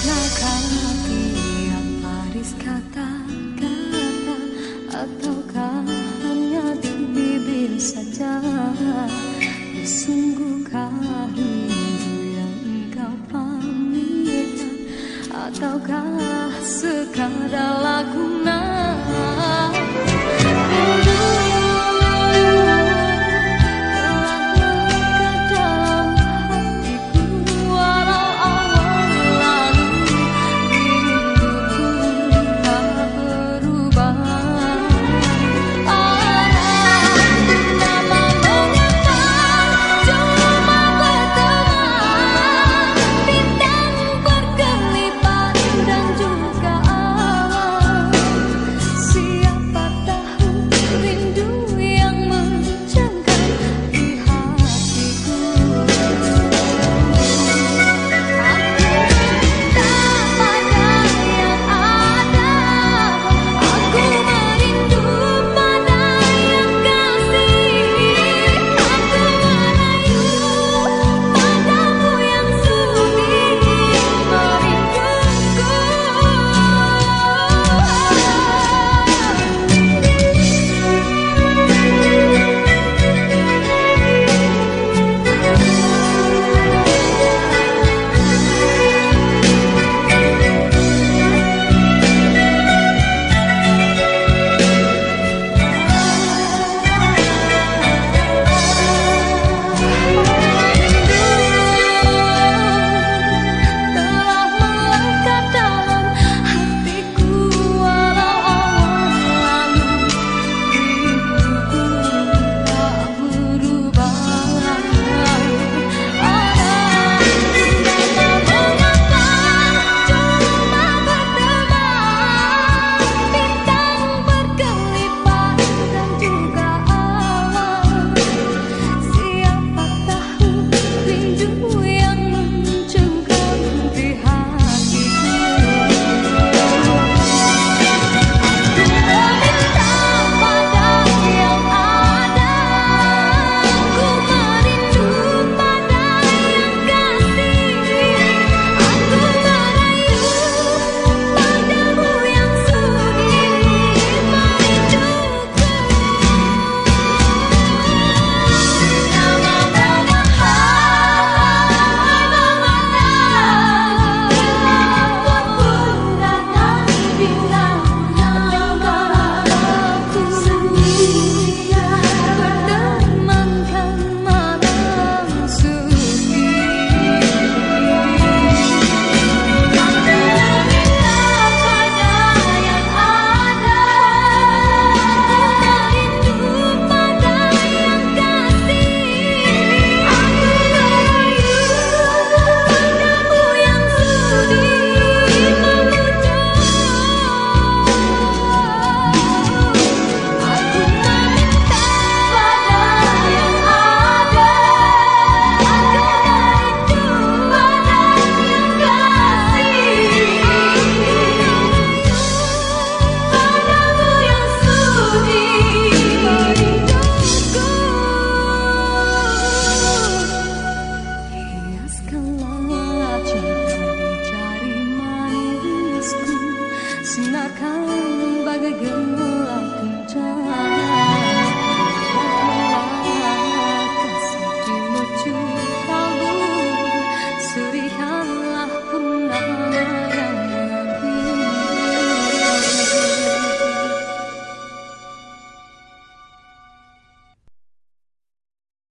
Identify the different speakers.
Speaker 1: Melengkapi yang Paris kata-kata atau Ataukah hanya di bibir saja? Sungguhkah rindu yang engkau pamirkan Ataukah sekadar lagu